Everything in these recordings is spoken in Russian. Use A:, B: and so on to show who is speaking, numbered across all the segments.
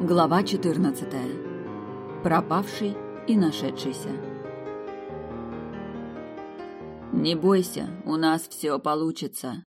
A: Глава 14. Пропавший и нашедшийся. Не бойся, у нас все получится,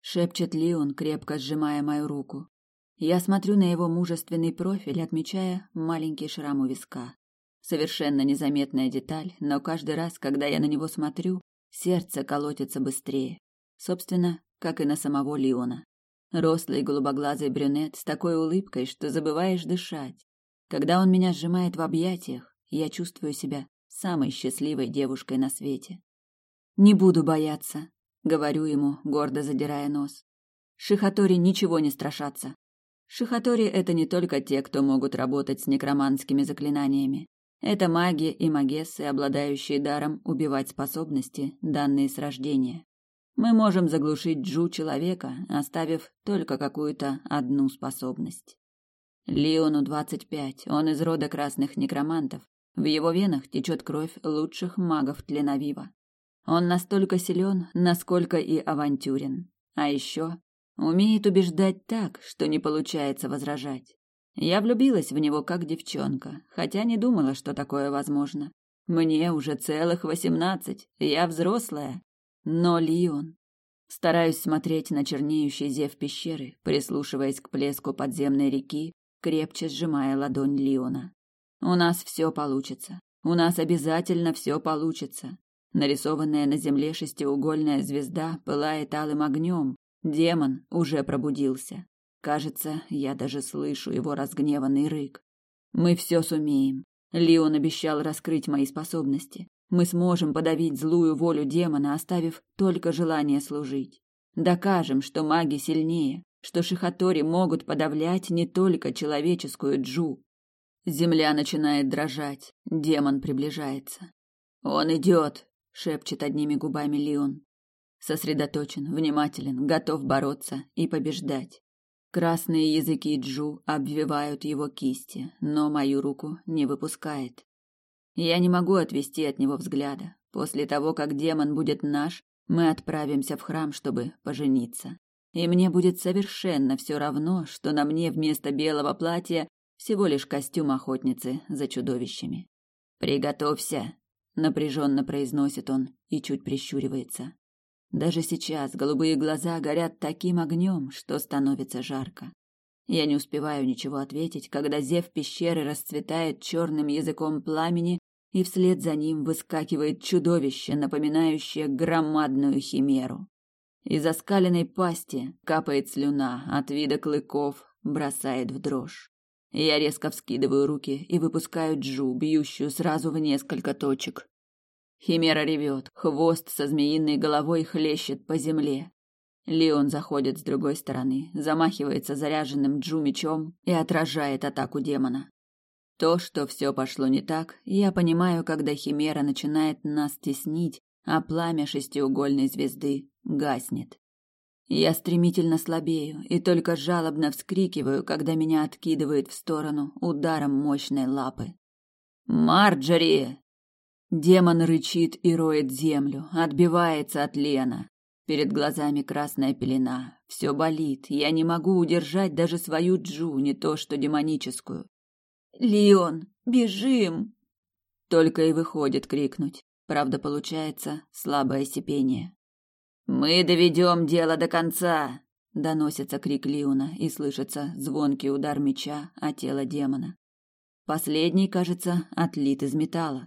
A: шепчет Леон, крепко сжимая мою руку. Я смотрю на его мужественный профиль, отмечая маленький шрам у виска. Совершенно незаметная деталь, но каждый раз, когда я на него смотрю, сердце колотится быстрее. Собственно, как и на самого Леона. Рослый голубоглазый брюнет с такой улыбкой, что забываешь дышать. Когда он меня сжимает в объятиях, я чувствую себя самой счастливой девушкой на свете. Не буду бояться, говорю ему, гордо задирая нос. Шихатори ничего не страшатся. Шихатори это не только те, кто могут работать с некроманскими заклинаниями. Это маги и магессы, обладающие даром убивать способности, данные с рождения. Мы можем заглушить Джу человека, оставив только какую-то одну способность. Леону 25, он из рода красных некромантов. В его венах течет кровь лучших магов Тленавива. Он настолько силен, насколько и авантюрен. А еще умеет убеждать так, что не получается возражать. Я влюбилась в него как девчонка, хотя не думала, что такое возможно. Мне уже целых восемнадцать, я взрослая. Но Лион... Стараюсь смотреть на чернеющий зев пещеры, прислушиваясь к плеску подземной реки, крепче сжимая ладонь Лиона. У нас все получится. У нас обязательно все получится. Нарисованная на земле шестиугольная звезда пылает алым огнем. Демон уже пробудился. Кажется, я даже слышу его разгневанный рык. Мы все сумеем. Лион обещал раскрыть мои способности. Мы сможем подавить злую волю демона, оставив только желание служить. Докажем, что маги сильнее, что шихатори могут подавлять не только человеческую джу. Земля начинает дрожать, демон приближается. Он идет, шепчет одними губами Леон. Сосредоточен, внимателен, готов бороться и побеждать. Красные языки джу обвивают его кисти, но мою руку не выпускает. Я не могу отвести от него взгляда. После того, как демон будет наш, мы отправимся в храм, чтобы пожениться. И мне будет совершенно все равно, что на мне вместо белого платья всего лишь костюм охотницы за чудовищами. Приготовься, напряженно произносит он и чуть прищуривается. Даже сейчас голубые глаза горят таким огнем, что становится жарко. Я не успеваю ничего ответить, когда зев пещеры расцветает черным языком пламени, и вслед за ним выскакивает чудовище, напоминающее громадную химеру. Из оскаленной пасти капает слюна, от вида клыков бросает в дрожь. Я резко вскидываю руки и выпускаю джу, бьющую сразу в несколько точек. Химера ревет, хвост со змеиной головой хлещет по земле. Леон заходит с другой стороны, замахивается заряженным джу мечом и отражает атаку демона. То, что все пошло не так, я понимаю, когда Химера начинает нас теснить, а пламя шестиугольной звезды гаснет. Я стремительно слабею и только жалобно вскрикиваю, когда меня откидывает в сторону ударом мощной лапы. «Марджори!» Демон рычит и роет землю, отбивается от Лена. Перед глазами красная пелена. Все болит. Я не могу удержать даже свою Джу, не то что демоническую. «Леон, бежим!» Только и выходит крикнуть. Правда, получается слабое сипение. «Мы доведем дело до конца!» Доносится крик Лиона и слышится звонкий удар меча о тело демона. Последний, кажется, отлит из металла.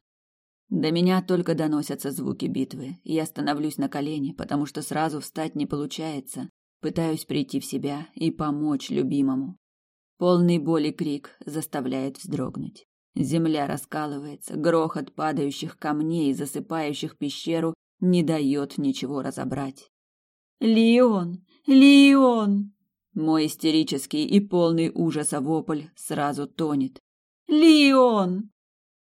A: До меня только доносятся звуки битвы, я становлюсь на колени, потому что сразу встать не получается. Пытаюсь прийти в себя и помочь любимому. Полный боли крик заставляет вздрогнуть. Земля раскалывается, грохот падающих камней, засыпающих пещеру, не дает ничего разобрать. «Леон! Леон!» Мой истерический и полный ужаса вопль сразу тонет. «Леон!»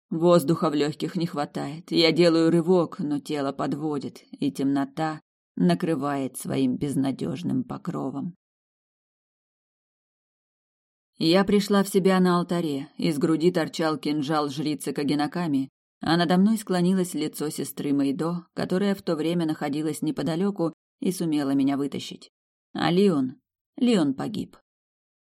A: Воздуха в легких не хватает. Я делаю рывок, но тело подводит, и темнота накрывает своим безнадежным покровом. Я пришла в себя на алтаре, из груди торчал кинжал жрицы Кагенаками, а надо мной склонилось лицо сестры Мэйдо, которая в то время находилась неподалеку и сумела меня вытащить. А Леон... Леон погиб.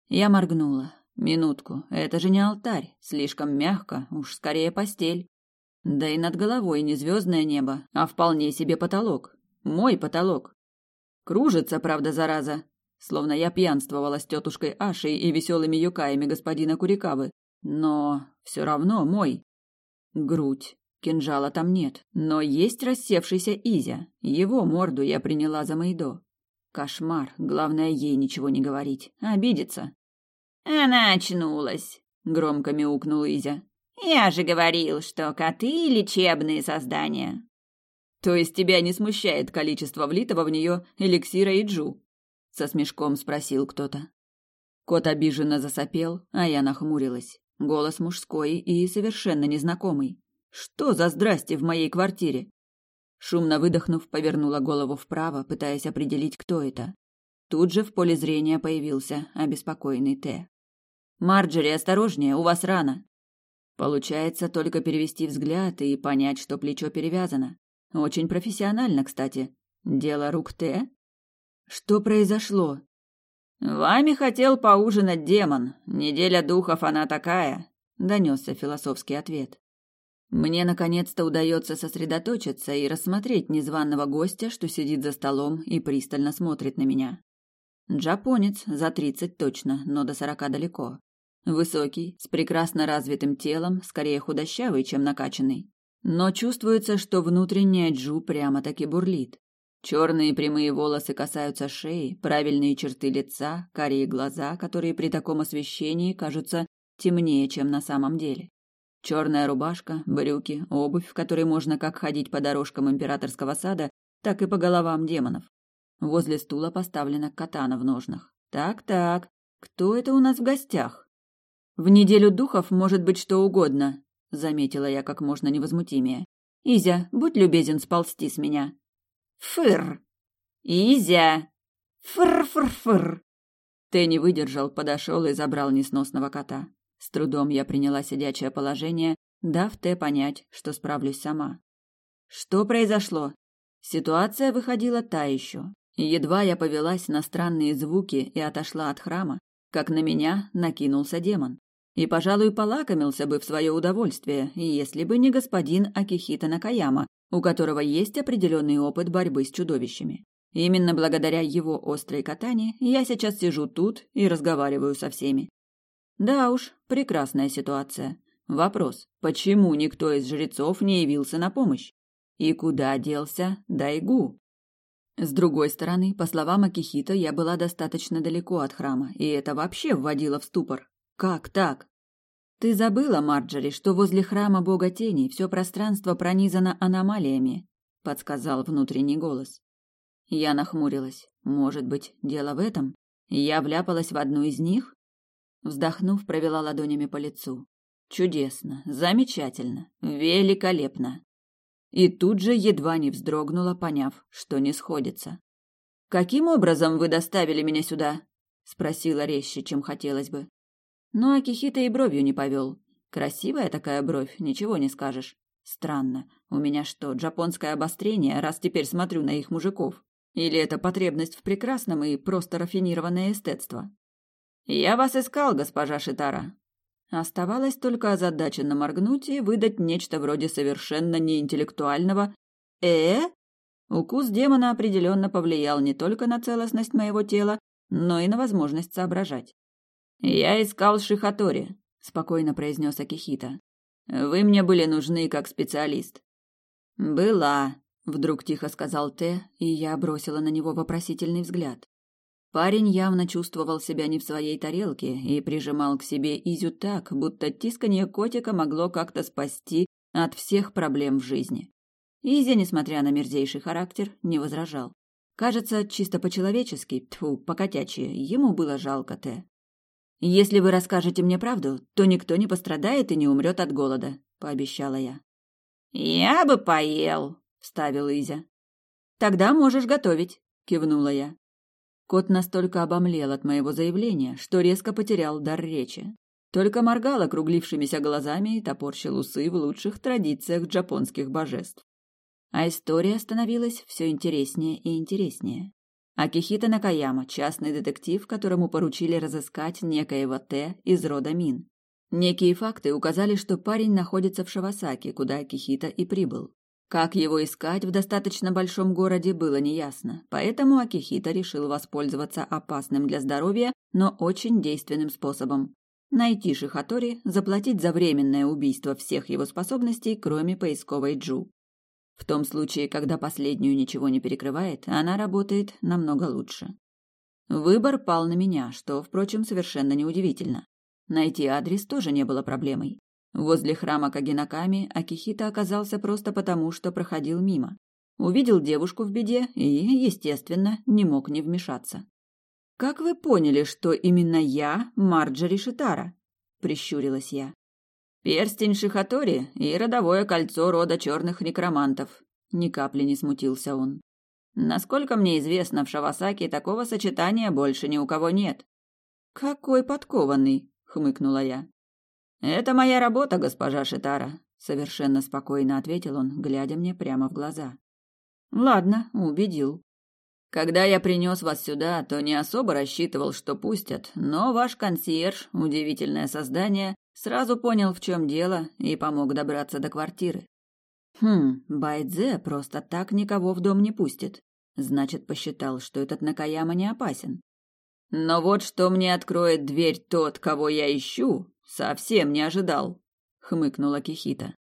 A: Я моргнула. Минутку, это же не алтарь, слишком мягко, уж скорее постель. Да и над головой не звездное небо, а вполне себе потолок. Мой потолок. Кружится, правда, зараза. Словно я пьянствовала с тетушкой Ашей и веселыми юкаями господина Курикавы. Но все равно мой. Грудь. Кинжала там нет. Но есть рассевшийся Изя. Его морду я приняла за Майдо. Кошмар. Главное, ей ничего не говорить. Обидится.
B: Она очнулась, громко мяукнул Изя. Я же говорил, что коты лечебные создания.
A: То есть тебя не смущает количество влитого в нее эликсира и джу? Со смешком спросил кто-то. Кот обиженно засопел, а я нахмурилась. Голос мужской и совершенно незнакомый. Что за здрасте в моей квартире? Шумно выдохнув, повернула голову вправо, пытаясь определить, кто это. Тут же в поле зрения появился обеспокоенный Т. «Марджери, осторожнее, у вас рана!» Получается только перевести взгляд и понять, что плечо перевязано. Очень профессионально, кстати. Дело рук Т. Что произошло? Вами хотел поужинать демон. Неделя духов она такая, донесся философский ответ. Мне наконец-то удается сосредоточиться и рассмотреть незваного гостя, что сидит за столом и пристально смотрит на меня. Джапонец, за тридцать точно, но до сорока далеко. Высокий, с прекрасно развитым телом, скорее худощавый, чем накачанный. Но чувствуется, что внутренняя Джу прямо-таки бурлит. Черные прямые волосы касаются шеи, правильные черты лица, карие глаза, которые при таком освещении кажутся темнее, чем на самом деле. Черная рубашка, брюки, обувь, в которой можно как ходить по дорожкам императорского сада, так и по головам демонов. Возле стула поставлена катана в ножнах. Так-так, кто это у нас в гостях? В неделю духов может быть что угодно, заметила я как можно невозмутимее. Изя, будь любезен сползти с меня. Фыр. Изя. Фыр-фыр-фыр. Ты не выдержал, подошел и забрал несносного кота. С трудом я приняла сидячее положение, дав Т понять, что справлюсь сама. Что произошло? Ситуация выходила та еще. Едва я повелась на странные звуки и отошла от храма, как на меня накинулся демон. И, пожалуй, полакомился бы в свое удовольствие, если бы не господин Акихита Накаяма, у которого есть определенный опыт борьбы с чудовищами. Именно благодаря его острой катане я сейчас сижу тут и разговариваю со всеми. Да уж, прекрасная ситуация. Вопрос, почему никто из жрецов не явился на помощь? И куда делся Дайгу? С другой стороны, по словам Акихита, я была достаточно далеко от храма, и это вообще вводило в ступор. Как так? Ты забыла, Марджери, что возле храма бога теней все пространство пронизано аномалиями, подсказал внутренний голос. Я нахмурилась. Может быть, дело в этом? Я вляпалась в одну из них? Вздохнув, провела ладонями по лицу. Чудесно, замечательно, великолепно. И тут же едва не вздрогнула, поняв, что не сходится. Каким образом вы доставили меня сюда? спросила резче, чем хотелось бы. Но Акихита и бровью не повел. Красивая такая бровь, ничего не скажешь. Странно. У меня что, джапонское обострение, раз теперь смотрю на их мужиков? Или это потребность в прекрасном и просто рафинированное эстетство? «Я вас искал, госпожа Шитара». Оставалось только озадаченно моргнуть и выдать нечто вроде совершенно неинтеллектуального «э?». Укус демона определенно повлиял не только на целостность моего тела, но и на возможность соображать. «Я искал Шихатори», — спокойно произнес Акихита. «Вы мне были нужны как специалист». «Была», — вдруг тихо сказал Т, и я бросила на него вопросительный взгляд. Парень явно чувствовал себя не в своей тарелке и прижимал к себе Изю так, будто тисканье котика могло как-то спасти от всех проблем в жизни. Изя, несмотря на мерзейший характер, не возражал. Кажется, чисто по-человечески, тьфу, по-котячьи, ему было жалко Т. «Если вы расскажете мне правду, то никто не пострадает и не умрет от голода», — пообещала я.
B: «Я бы поел», — вставил Изя.
A: «Тогда можешь готовить», — кивнула я. Кот настолько обомлел от моего заявления, что резко потерял дар речи. Только моргал округлившимися глазами и топорщил усы в лучших традициях джапонских божеств. А история становилась все интереснее и интереснее. Акихита Накаяма, частный детектив, которому поручили разыскать некоего Т из рода Мин. Некие факты указали, что парень находится в Шавасаки, куда Акихита и прибыл. Как его искать в достаточно большом городе, было неясно, поэтому Акихита решил воспользоваться опасным для здоровья, но очень действенным способом. Найти Шихатори, заплатить за временное убийство всех его способностей, кроме поисковой Джу. В том случае, когда последнюю ничего не перекрывает, она работает намного лучше. Выбор пал на меня, что, впрочем, совершенно неудивительно. Найти адрес тоже не было проблемой. Возле храма Кагинаками Акихита оказался просто потому, что проходил мимо. Увидел девушку в беде и, естественно, не мог не вмешаться. «Как вы поняли, что именно я Марджори Шитара?» – прищурилась я. «Перстень Шихатори и родовое кольцо рода черных некромантов», – ни капли не смутился он. «Насколько мне известно, в Шавасаке такого сочетания больше ни у кого нет». «Какой подкованный!» – хмыкнула я. «Это моя работа, госпожа Шитара», — совершенно спокойно ответил он, глядя мне прямо в глаза. «Ладно, убедил. Когда я принес вас сюда, то не особо рассчитывал, что пустят, но ваш консьерж, удивительное создание, сразу понял, в чем дело, и помог добраться до квартиры. Хм, Байдзе просто так никого в дом не пустит. Значит, посчитал, что этот Накаяма не опасен. Но вот что мне откроет дверь тот, кого я ищу, Совсем не ожидал, хмыкнула Кихита.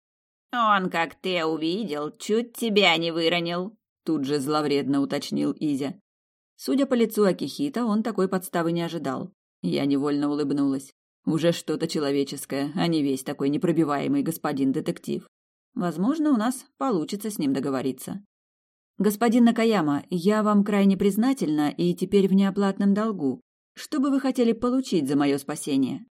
B: Он, как ты увидел, чуть тебя не выронил, тут же зловредно уточнил Изя.
A: Судя по лицу Акихита, он такой подставы не ожидал. Я невольно улыбнулась. Уже что-то человеческое, а не весь такой непробиваемый господин детектив. Возможно, у нас получится с ним договориться. Господин Накаяма, я вам крайне признательна и теперь в неоплатном долгу. Что бы вы хотели получить за мое спасение?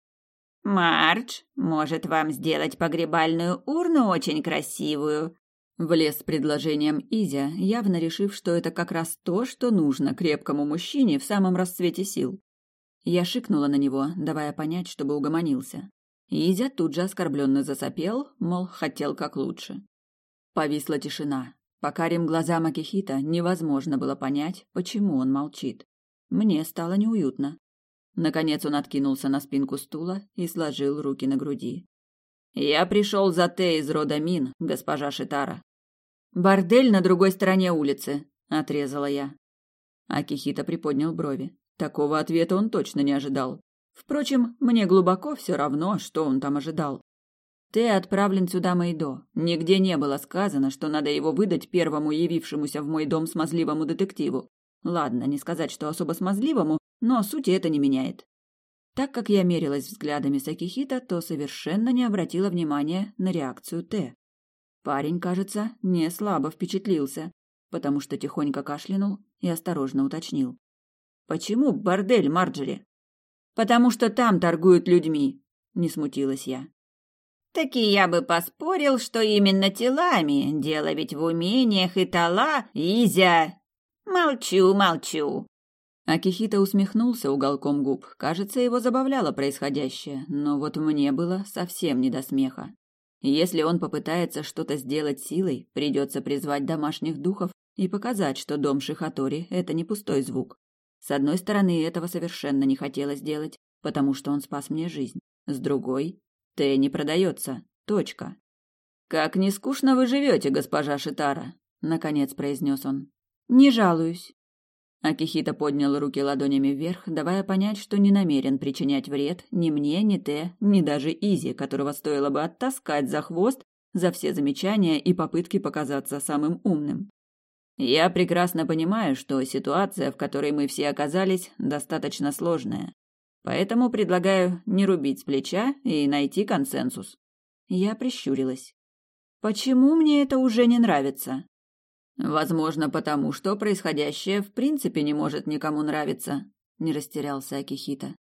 B: «Мардж, может вам сделать погребальную урну очень красивую?»
A: Влез с предложением Изя, явно решив, что это как раз то, что нужно крепкому мужчине в самом расцвете сил. Я шикнула на него, давая понять, чтобы угомонился. Изя тут же оскорбленно засопел, мол, хотел как лучше. Повисла тишина. По карим глазам Акихита невозможно было понять, почему он молчит. Мне стало неуютно. Наконец он откинулся на спинку стула и сложил руки на груди. «Я пришел за Т из рода Мин, госпожа Шитара». «Бордель на другой стороне улицы», — отрезала я. Акихита приподнял брови. Такого ответа он точно не ожидал. Впрочем, мне глубоко все равно, что он там ожидал. Т отправлен сюда Мэйдо. Нигде не было сказано, что надо его выдать первому явившемуся в мой дом смазливому детективу. Ладно, не сказать, что особо смазливому, но сути это не меняет. Так как я мерилась взглядами Сакихита, то совершенно не обратила внимания на реакцию Т. Парень, кажется, не слабо впечатлился, потому что тихонько кашлянул и осторожно уточнил. «Почему бордель, Марджери?» «Потому что там торгуют людьми», — не смутилась я.
B: «Таки я бы поспорил, что именно телами, дело ведь в умениях и тала, Изя!» «Молчу, молчу!»
A: Акихита усмехнулся уголком губ. Кажется, его забавляло происходящее, но вот мне было совсем не до смеха. Если он попытается что-то сделать силой, придется призвать домашних духов и показать, что дом Шихатори – это не пустой звук. С одной стороны, этого совершенно не хотелось делать, потому что он спас мне жизнь. С другой, Т не продается. Точка. «Как не скучно вы живете, госпожа Шитара», — наконец произнес он. «Не жалуюсь», Акихита поднял руки ладонями вверх, давая понять, что не намерен причинять вред ни мне, ни Те, ни даже Изи, которого стоило бы оттаскать за хвост за все замечания и попытки показаться самым умным. Я прекрасно понимаю, что ситуация, в которой мы все оказались, достаточно сложная. Поэтому предлагаю не рубить с плеча и найти консенсус. Я прищурилась. Почему мне это уже не нравится? Возможно, потому что происходящее в принципе не может никому нравиться, не растерялся Акихита.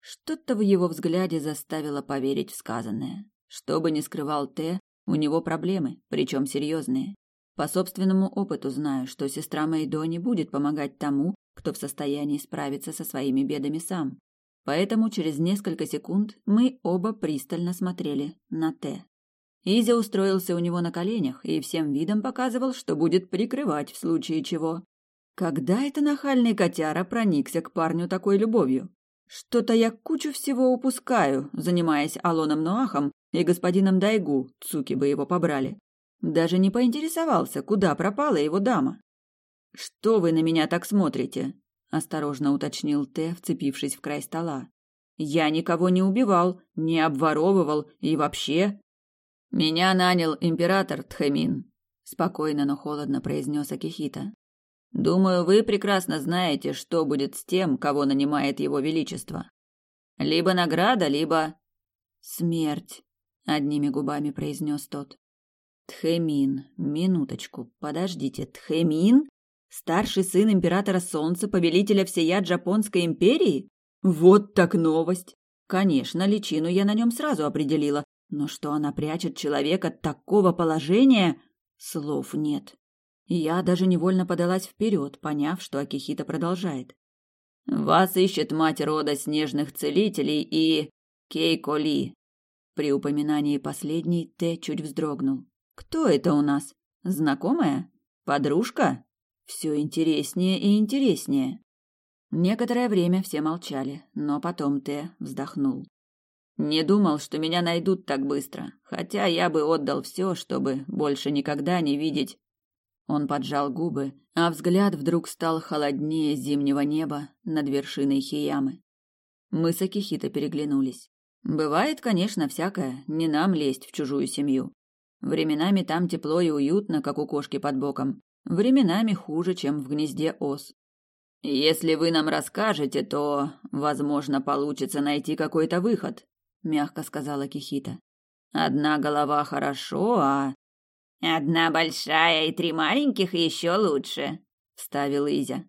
A: Что-то в его взгляде заставило поверить в сказанное. Что бы ни скрывал Т, у него проблемы, причем серьезные. По собственному опыту знаю, что сестра Мэйдо не будет помогать тому, кто в состоянии справиться со своими бедами сам. Поэтому через несколько секунд мы оба пристально смотрели на Т. Изя устроился у него на коленях и всем видом показывал, что будет прикрывать в случае чего. Когда это нахальный котяра проникся к парню такой любовью? Что-то я кучу всего упускаю, занимаясь Алоном Ноахом и господином Дайгу, цуки бы его побрали. Даже не поинтересовался, куда пропала его дама. «Что вы на меня так смотрите?» – осторожно уточнил Т, вцепившись в край стола. «Я никого не убивал, не обворовывал и вообще...» «Меня нанял император Тхэмин», – спокойно, но холодно произнес Акихита. «Думаю, вы прекрасно знаете, что будет с тем, кого нанимает его величество. Либо награда, либо...» «Смерть», — одними губами произнес тот. Тхэмин, минуточку, подождите, Тхэмин? Старший сын императора Солнца, повелителя всея Джапонской империи? Вот так новость! Конечно, личину я на нем сразу определила, но что она прячет человека такого положения, слов нет. Я даже невольно подалась вперед, поняв, что Акихита продолжает. «Вас ищет мать рода снежных целителей и... Кейко Ли». При упоминании последней Т чуть вздрогнул. Кто это у нас? Знакомая? Подружка? Все интереснее и интереснее. Некоторое время все молчали, но потом Т вздохнул. Не думал, что меня найдут так быстро, хотя я бы отдал все, чтобы больше никогда не видеть. Он поджал губы, а взгляд вдруг стал холоднее зимнего неба над вершиной Хиямы. Мы с Акихито переглянулись. Бывает, конечно, всякое, не нам лезть в чужую семью. Временами там тепло и уютно, как у кошки под боком. Временами хуже, чем в гнезде ос. Если вы нам расскажете, то, возможно, получится найти какой-то выход, мягко сказала Кихита. Одна голова хорошо, а одна большая и три маленьких еще лучше, вставил Изя.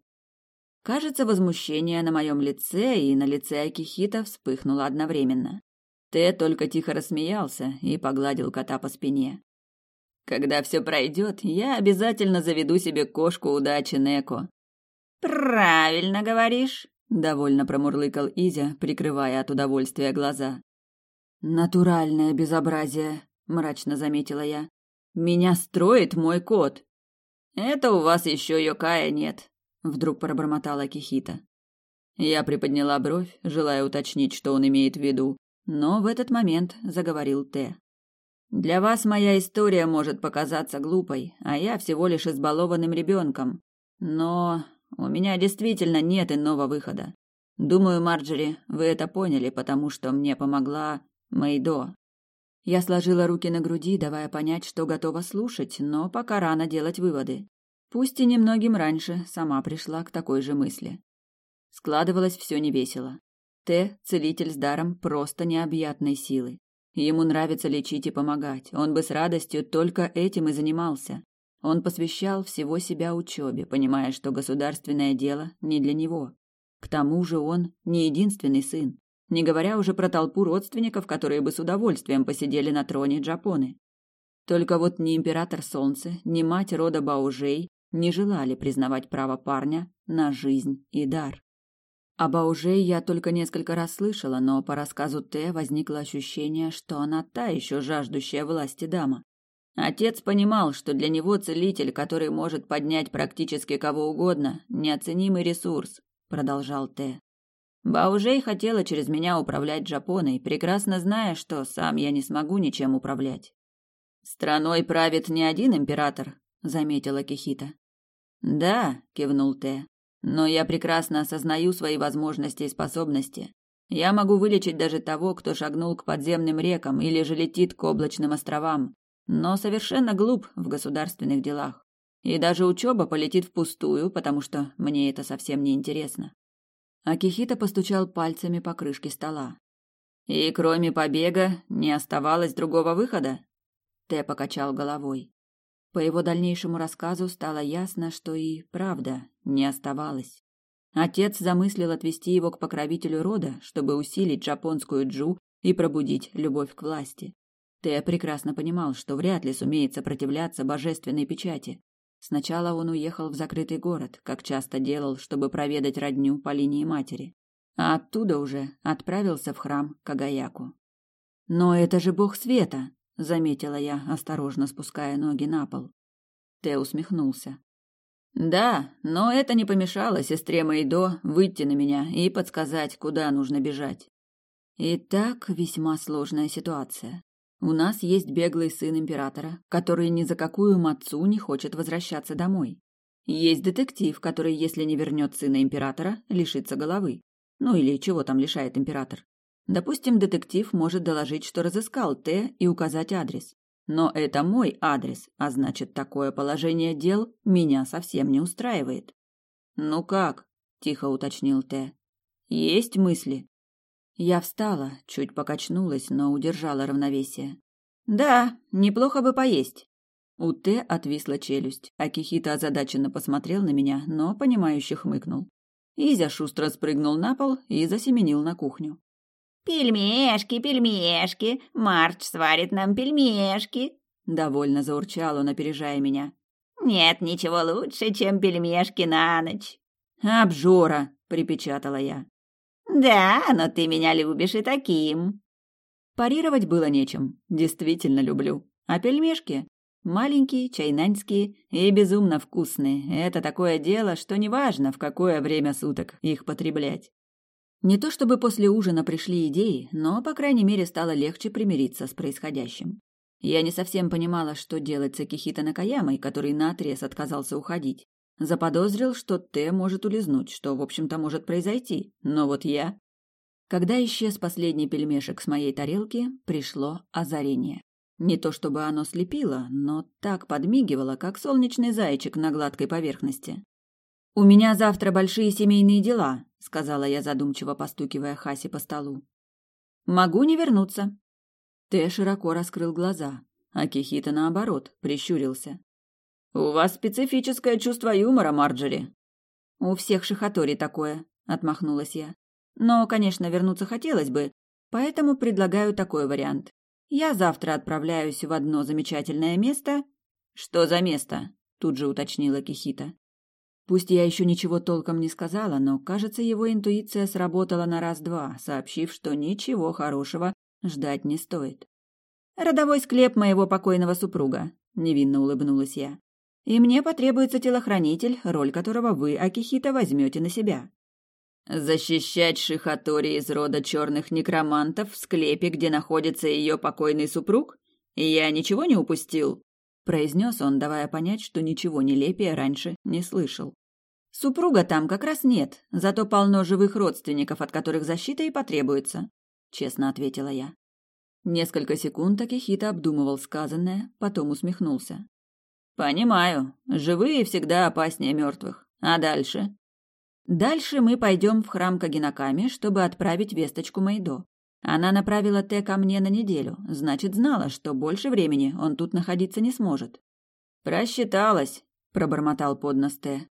A: Кажется, возмущение на моем лице и на лице Акихита вспыхнуло одновременно. Т только тихо рассмеялся и погладил кота по спине. Когда все пройдет, я обязательно заведу себе кошку удачи Неко.
B: Правильно говоришь,
A: довольно промурлыкал Изя, прикрывая от удовольствия глаза. Натуральное безобразие, мрачно заметила я. Меня строит мой кот. Это у вас еще Йокая нет, вдруг пробормотала Кихита. Я приподняла бровь, желая уточнить, что он имеет в виду, но в этот момент заговорил Т. Для вас моя история может показаться глупой, а я всего лишь избалованным ребенком. Но у меня действительно нет иного выхода. Думаю, Марджери, вы это поняли, потому что мне помогла Мэйдо. Я сложила руки на груди, давая понять, что готова слушать, но пока рано делать выводы. Пусть и немногим раньше сама пришла к такой же мысли. Складывалось все невесело. Т, целитель с даром просто необъятной силы. Ему нравится лечить и помогать. Он бы с радостью только этим и занимался. Он посвящал всего себя учебе, понимая, что государственное дело не для него. К тому же он не единственный сын, не говоря уже про толпу родственников, которые бы с удовольствием посидели на троне Джапоны. Только вот ни император Солнца, ни мать рода Баужей не желали признавать право парня на жизнь и дар. Об Ауже я только несколько раз слышала, но по рассказу Т возникло ощущение, что она та еще жаждущая власти дама. Отец понимал, что для него целитель, который может поднять практически кого угодно, неоценимый ресурс, продолжал Т. Баужей хотела через меня управлять Джапоной, прекрасно зная, что сам я не смогу ничем управлять. Страной правит не один император, заметила Кихита. Да, кивнул Т. Но я прекрасно осознаю свои возможности и способности. Я могу вылечить даже того, кто шагнул к подземным рекам или же летит к облачным островам, но совершенно глуп в государственных делах. И даже учеба полетит впустую, потому что мне это совсем не интересно. Акихита постучал пальцами по крышке стола. И кроме побега не оставалось другого выхода? Тэ покачал головой. По его дальнейшему рассказу стало ясно, что и правда не оставалось. Отец замыслил отвести его к покровителю рода, чтобы усилить японскую джу и пробудить любовь к власти. Тея прекрасно понимал, что вряд ли сумеет сопротивляться божественной печати. Сначала он уехал в закрытый город, как часто делал, чтобы проведать родню по линии матери, а оттуда уже отправился в храм Кагаяку. Но это же бог света, заметила я, осторожно спуская ноги на пол. Тэ усмехнулся. Да, но это не помешало сестре Мэйдо выйти на меня и подсказать, куда нужно бежать. Итак, весьма сложная ситуация. У нас есть беглый сын императора, который ни за какую мацу не хочет возвращаться домой. Есть детектив, который, если не вернет сына императора, лишится головы. Ну или чего там лишает император. Допустим, детектив может доложить, что разыскал Т и указать адрес. Но это мой адрес, а значит, такое положение дел меня совсем не устраивает. Ну как? тихо уточнил Т. Есть мысли? Я встала, чуть покачнулась, но удержала равновесие. Да, неплохо бы поесть. У Т отвисла челюсть, а Кихита озадаченно посмотрел на меня, но понимающе хмыкнул. Изя шустро спрыгнул на пол и засеменил на кухню.
B: «Пельмешки, пельмешки! Марч сварит нам пельмешки!»
A: Довольно заурчал он, опережая меня.
B: «Нет ничего лучше, чем пельмешки на ночь!»
A: «Обжора!» — припечатала я.
B: «Да, но ты меня любишь и таким!»
A: Парировать было нечем. Действительно люблю. А пельмешки? Маленькие, чайнаньские и безумно вкусные. Это такое дело, что неважно, в какое время суток их потреблять. Не то чтобы после ужина пришли идеи, но, по крайней мере, стало легче примириться с происходящим. Я не совсем понимала, что делать с Акихито Накаямой, который наотрез отказался уходить. Заподозрил, что Т может улизнуть, что, в общем-то, может произойти. Но вот я... Когда исчез последний пельмешек с моей тарелки, пришло озарение. Не то чтобы оно слепило, но так подмигивало, как солнечный зайчик на гладкой поверхности. «У меня завтра большие семейные дела», — сказала я задумчиво, постукивая Хаси по столу. «Могу не вернуться». Тэ широко раскрыл глаза, а Кихита, наоборот, прищурился. «У вас специфическое чувство юмора, Марджери». «У всех шихатори такое», — отмахнулась я. «Но, конечно, вернуться хотелось бы, поэтому предлагаю такой вариант. Я завтра отправляюсь в одно замечательное место». «Что за место?» — тут же уточнила Кихита. Пусть я еще ничего толком не сказала, но, кажется, его интуиция сработала на раз-два, сообщив, что ничего хорошего ждать не стоит. «Родовой склеп моего покойного супруга», — невинно улыбнулась я. «И мне потребуется телохранитель, роль которого вы, Акихита, возьмете на себя». «Защищать Шихатори из рода черных некромантов в склепе, где находится ее покойный супруг? Я ничего не упустил?» Произнес он, давая понять, что ничего нелепее раньше не слышал. Супруга там как раз нет, зато полно живых родственников, от которых защита и потребуется, честно ответила я. Несколько секунд Акихита обдумывал сказанное, потом усмехнулся. Понимаю, живые всегда опаснее мертвых. А дальше? Дальше мы пойдем в храм Кагинаками, чтобы отправить весточку Майдо. Она направила Т ко мне на неделю, значит, знала, что больше времени он тут находиться не сможет. «Просчиталась», — пробормотал под нос Т.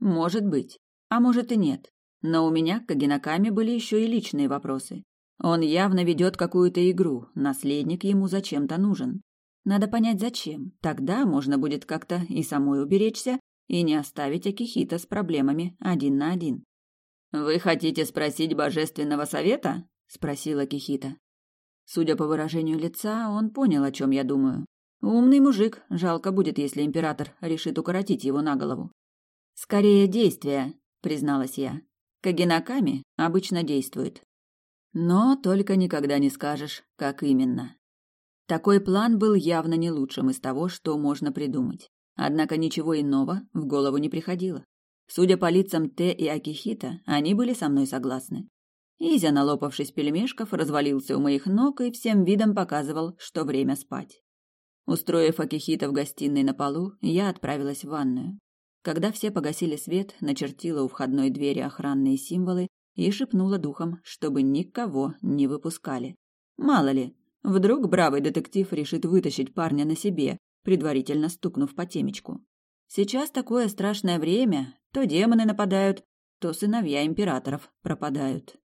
A: «Может быть, а может и нет. Но у меня к Агинакаме были еще и личные вопросы. Он явно ведет какую-то игру, наследник ему зачем-то нужен. Надо понять, зачем. Тогда можно будет как-то и самой уберечься, и не оставить Акихита с проблемами один на один. «Вы хотите спросить Божественного Совета?» Спросила Кихита. Судя по выражению лица, он понял, о чем я думаю. Умный мужик, жалко будет, если император решит укоротить его на голову. Скорее действия, призналась я. Кагинаками обычно действует. Но только никогда не скажешь, как именно. Такой план был явно не лучшим из того, что можно придумать. Однако ничего иного в голову не приходило. Судя по лицам Т и Акихита, они были со мной согласны. Изя, налопавшись пельмешков, развалился у моих ног и всем видом показывал, что время спать. Устроив Акихита в гостиной на полу, я отправилась в ванную. Когда все погасили свет, начертила у входной двери охранные символы и шепнула духом, чтобы никого не выпускали. Мало ли, вдруг бравый детектив решит вытащить парня на себе, предварительно стукнув по темечку. Сейчас такое страшное время, то демоны нападают, то сыновья императоров пропадают.